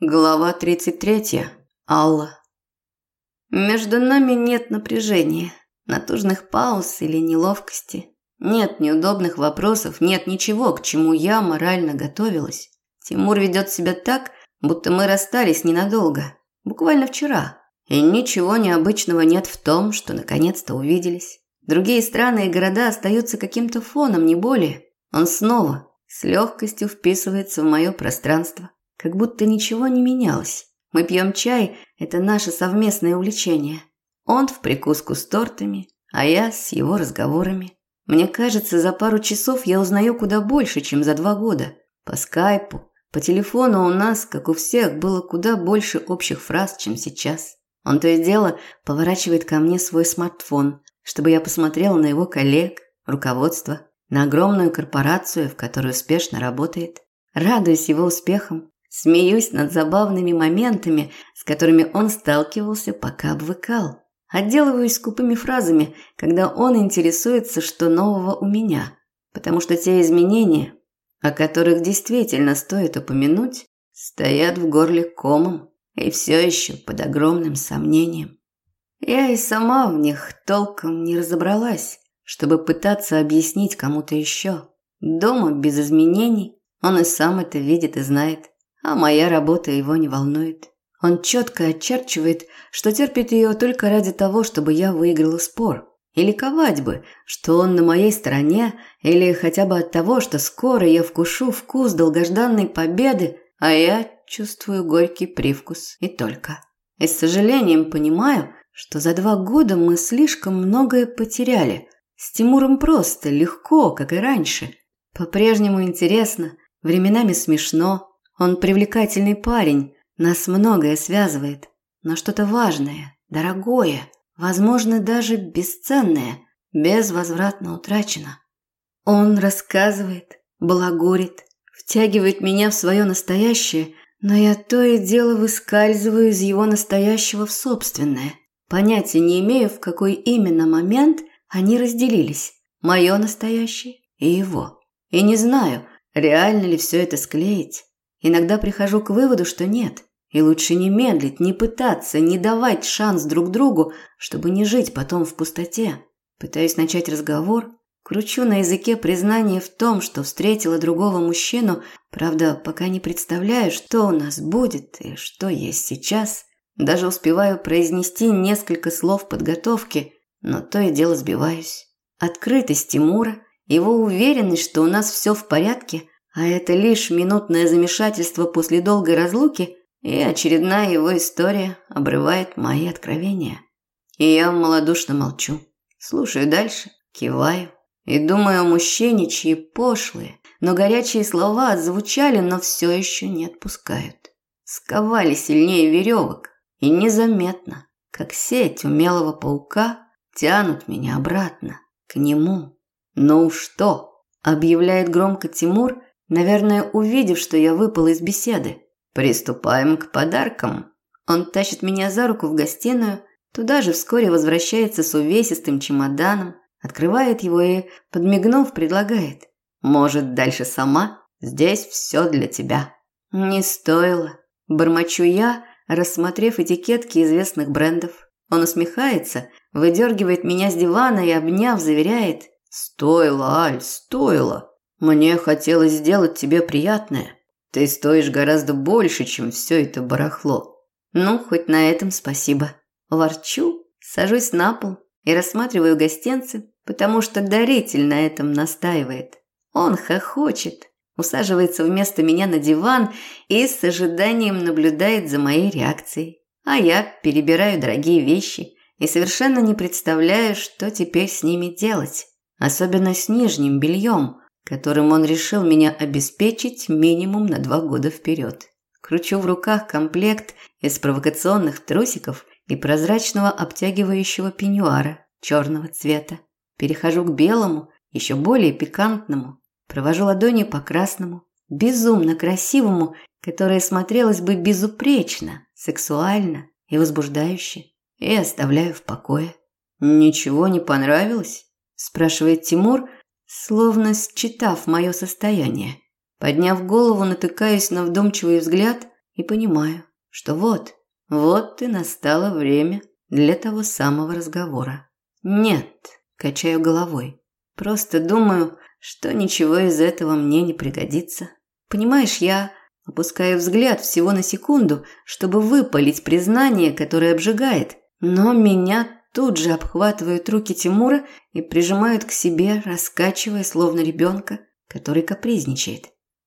Глава 33. Алла. Между нами нет напряжения, натужных пауз или неловкости. Нет неудобных вопросов, нет ничего, к чему я морально готовилась. Тимур ведет себя так, будто мы расстались ненадолго, буквально вчера. И ничего необычного нет в том, что наконец-то увиделись. Другие страны и города остаются каким-то фоном, не более. Он снова с легкостью вписывается в мое пространство как будто ничего не менялось. Мы пьем чай – это наше совместное увлечение. Он в прикуску с тортами, а я с его разговорами. Мне кажется, за пару часов я узнаю куда больше, чем за два года. По скайпу, по телефону у нас, как у всех, было куда больше общих фраз, чем сейчас. Он то и дело поворачивает ко мне свой смартфон, чтобы я посмотрела на его коллег, руководство, на огромную корпорацию, в которой успешно работает. Радуюсь его успехам, Смеюсь над забавными моментами, с которыми он сталкивался, пока обвыкал. Отделываюсь скупыми фразами, когда он интересуется, что нового у меня. Потому что те изменения, о которых действительно стоит упомянуть, стоят в горле комом и все еще под огромным сомнением. Я и сама в них толком не разобралась, чтобы пытаться объяснить кому-то еще. Дома без изменений, он и сам это видит и знает а моя работа его не волнует. Он четко очерчивает, что терпит ее только ради того, чтобы я выиграла спор. И ликовать бы, что он на моей стороне, или хотя бы от того, что скоро я вкушу вкус долгожданной победы, а я чувствую горький привкус и только. И с сожалением понимаю, что за два года мы слишком многое потеряли. С Тимуром просто, легко, как и раньше. По-прежнему интересно, временами смешно, он привлекательный парень, нас многое связывает, но что-то важное, дорогое, возможно, даже бесценное, безвозвратно утрачено. Он рассказывает, благорит, втягивает меня в свое настоящее, но я то и дело выскальзываю из его настоящего в собственное. Понятия не имею, в какой именно момент они разделились, мое настоящее и его. И не знаю, реально ли все это склеить. Иногда прихожу к выводу, что нет. И лучше не медлить, не пытаться, не давать шанс друг другу, чтобы не жить потом в пустоте. Пытаюсь начать разговор, кручу на языке признание в том, что встретила другого мужчину, правда, пока не представляю, что у нас будет и что есть сейчас. Даже успеваю произнести несколько слов подготовки, но то и дело сбиваюсь. Открытость Тимура, его уверенность, что у нас все в порядке – а это лишь минутное замешательство после долгой разлуки, и очередная его история обрывает мои откровения. И я малодушно молчу. Слушаю дальше, киваю и думаю о мужчине, чьи пошлые, но горячие слова отзвучали, но все еще не отпускают. Сковали сильнее веревок и незаметно, как сеть умелого паука, тянут меня обратно, к нему. «Ну что?» – объявляет громко Тимур – Наверное, увидев, что я выпала из беседы. Приступаем к подаркам. Он тащит меня за руку в гостиную, туда же вскоре возвращается с увесистым чемоданом, открывает его и, подмигнув, предлагает. Может, дальше сама? Здесь все для тебя. Не стоило. Бормочу я, рассмотрев этикетки известных брендов. Он усмехается, выдергивает меня с дивана и, обняв, заверяет. «Стоило, Аль, стоило. Мне хотелось сделать тебе приятное. Ты стоишь гораздо больше, чем все это барахло. Ну, хоть на этом спасибо. Ворчу, сажусь на пол и рассматриваю гостинцы, потому что даритель на этом настаивает. Он хохочет, усаживается вместо меня на диван и с ожиданием наблюдает за моей реакцией. А я перебираю дорогие вещи и совершенно не представляю, что теперь с ними делать. Особенно с нижним бельем – которым он решил меня обеспечить минимум на два года вперед. Кручу в руках комплект из провокационных трусиков и прозрачного обтягивающего пеньюара черного цвета. Перехожу к белому, еще более пикантному. Провожу ладони по красному, безумно красивому, которое смотрелось бы безупречно, сексуально и возбуждающе, и оставляю в покое. «Ничего не понравилось?» – спрашивает Тимур, словно считав мое состояние. Подняв голову, натыкаюсь на вдумчивый взгляд и понимаю, что вот, вот и настало время для того самого разговора. Нет, качаю головой. Просто думаю, что ничего из этого мне не пригодится. Понимаешь, я опускаю взгляд всего на секунду, чтобы выпалить признание, которое обжигает, но меня тут же обхватывают руки Тимура и прижимают к себе, раскачивая, словно ребенка, который капризничает.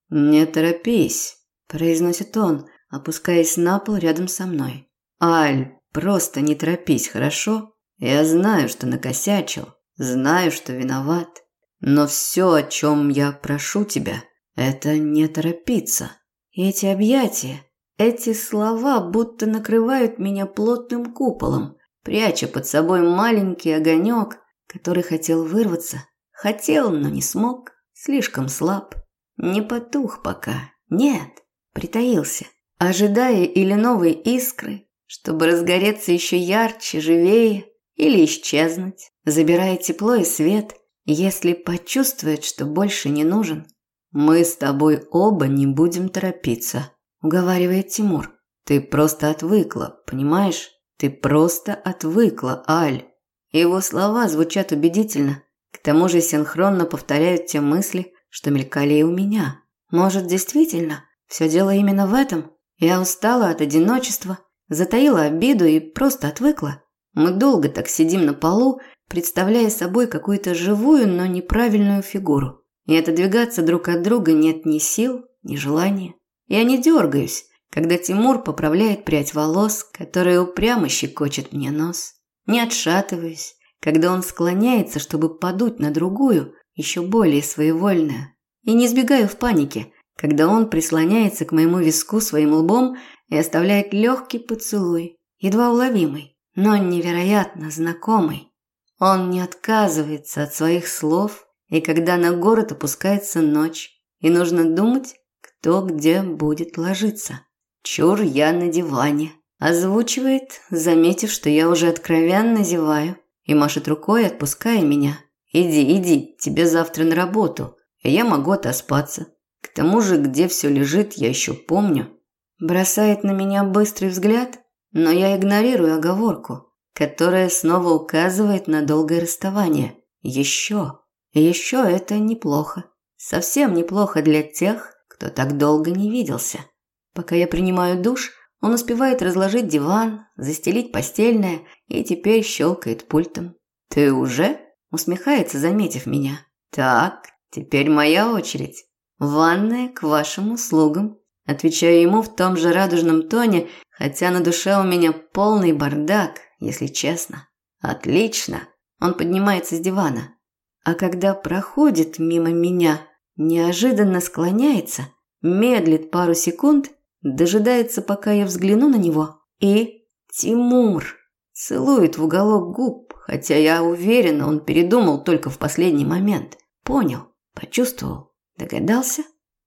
«Не торопись», – произносит он, опускаясь на пол рядом со мной. «Аль, просто не торопись, хорошо? Я знаю, что накосячил, знаю, что виноват. Но все, о чем я прошу тебя, это не торопиться». эти объятия, эти слова будто накрывают меня плотным куполом, пряча под собой маленький огонек, который хотел вырваться. Хотел, но не смог, слишком слаб. Не потух пока, нет, притаился, ожидая или новой искры, чтобы разгореться еще ярче, живее или исчезнуть, забирая тепло и свет, если почувствует, что больше не нужен. «Мы с тобой оба не будем торопиться», – уговаривает Тимур. «Ты просто отвыкла, понимаешь? Ты просто отвыкла, Аль. Его слова звучат убедительно, к тому же синхронно повторяют те мысли, что мелькали и у меня. Может, действительно, все дело именно в этом? Я устала от одиночества, затаила обиду и просто отвыкла. Мы долго так сидим на полу, представляя собой какую-то живую, но неправильную фигуру. И отодвигаться друг от друга нет ни сил, ни желания. Я не дергаюсь, когда Тимур поправляет прядь волос, которая упрямо щекочет мне нос. Не отшатываюсь, когда он склоняется, чтобы подуть на другую, еще более своевольную. И не сбегаю в панике, когда он прислоняется к моему виску своим лбом и оставляет легкий поцелуй, едва уловимый, но невероятно знакомый. Он не отказывается от своих слов, и когда на город опускается ночь, и нужно думать, кто где будет ложиться. Чур я на диване. Озвучивает, заметив, что я уже откровенно зеваю, и машет рукой, отпуская меня. «Иди, иди, тебе завтра на работу, и я могу отоспаться. К тому же, где все лежит, я еще помню». Бросает на меня быстрый взгляд, но я игнорирую оговорку, которая снова указывает на долгое расставание. Еще. Еще это неплохо. Совсем неплохо для тех, кто так долго не виделся. Пока я принимаю душ, он успевает разложить диван, застелить постельное и теперь щелкает пультом. «Ты уже?» – усмехается, заметив меня. «Так, теперь моя очередь. Ванная к вашим услугам». Отвечаю ему в том же радужном тоне, хотя на душе у меня полный бардак, если честно. «Отлично!» Он поднимается с дивана. А когда проходит мимо меня, неожиданно склоняется, медлит пару секунд дожидается, пока я взгляну на него, и Тимур целует в уголок губ, хотя я уверена, он передумал только в последний момент. Понял, почувствовал, догадался.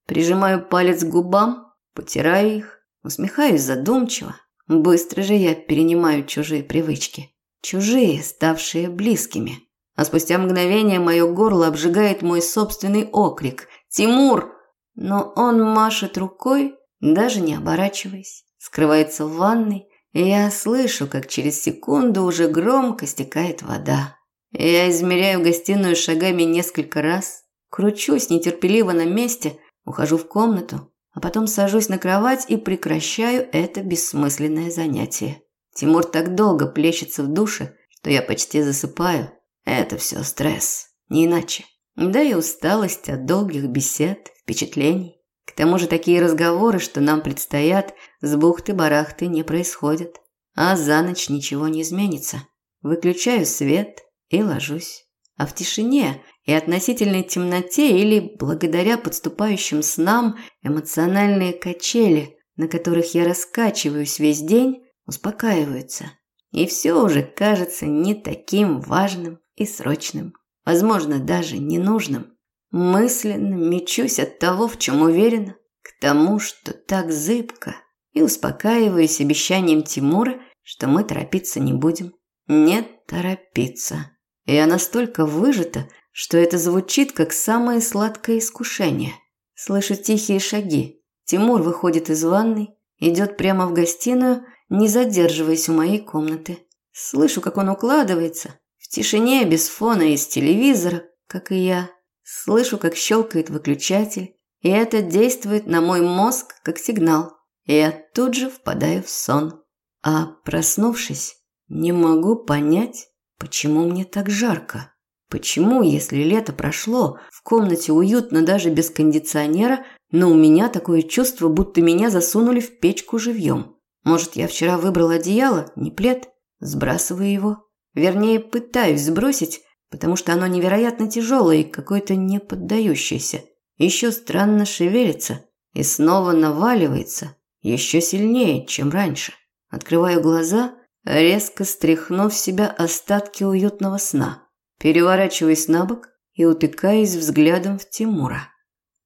Прижимаю палец к губам, потираю их, усмехаюсь задумчиво. Быстро же я перенимаю чужие привычки. Чужие, ставшие близкими. А спустя мгновение мое горло обжигает мой собственный окрик. «Тимур!» Но он машет рукой, даже не оборачиваясь, скрывается в ванной, и я слышу, как через секунду уже громко стекает вода. Я измеряю гостиную шагами несколько раз, кручусь нетерпеливо на месте, ухожу в комнату, а потом сажусь на кровать и прекращаю это бессмысленное занятие. Тимур так долго плещется в душе, что я почти засыпаю. Это все стресс, не иначе. Да и усталость от долгих бесед, впечатлений. К тому же такие разговоры, что нам предстоят, с бухты-барахты не происходят. А за ночь ничего не изменится. Выключаю свет и ложусь. А в тишине и относительной темноте или благодаря подступающим снам эмоциональные качели, на которых я раскачиваюсь весь день, успокаиваются. И все уже кажется не таким важным и срочным, возможно, даже ненужным. Мысленно мечусь от того, в чем уверена, к тому, что так зыбко, и успокаиваюсь обещанием Тимура, что мы торопиться не будем. Нет торопиться. Я настолько выжата, что это звучит как самое сладкое искушение. Слышу тихие шаги. Тимур выходит из ванной, идет прямо в гостиную, не задерживаясь у моей комнаты. Слышу, как он укладывается, в тишине, без фона из телевизора, как и я. Слышу, как щелкает выключатель, и это действует на мой мозг как сигнал. И я тут же впадаю в сон. А проснувшись, не могу понять, почему мне так жарко. Почему, если лето прошло, в комнате уютно даже без кондиционера, но у меня такое чувство, будто меня засунули в печку живьем? Может, я вчера выбрал одеяло, не плед? Сбрасываю его. Вернее, пытаюсь сбросить, потому что оно невероятно тяжелое и какое-то неподдающееся. Еще странно шевелится и снова наваливается, еще сильнее, чем раньше. Открываю глаза, резко стряхнув в себя остатки уютного сна. Переворачиваюсь на бок и утыкаюсь взглядом в Тимура.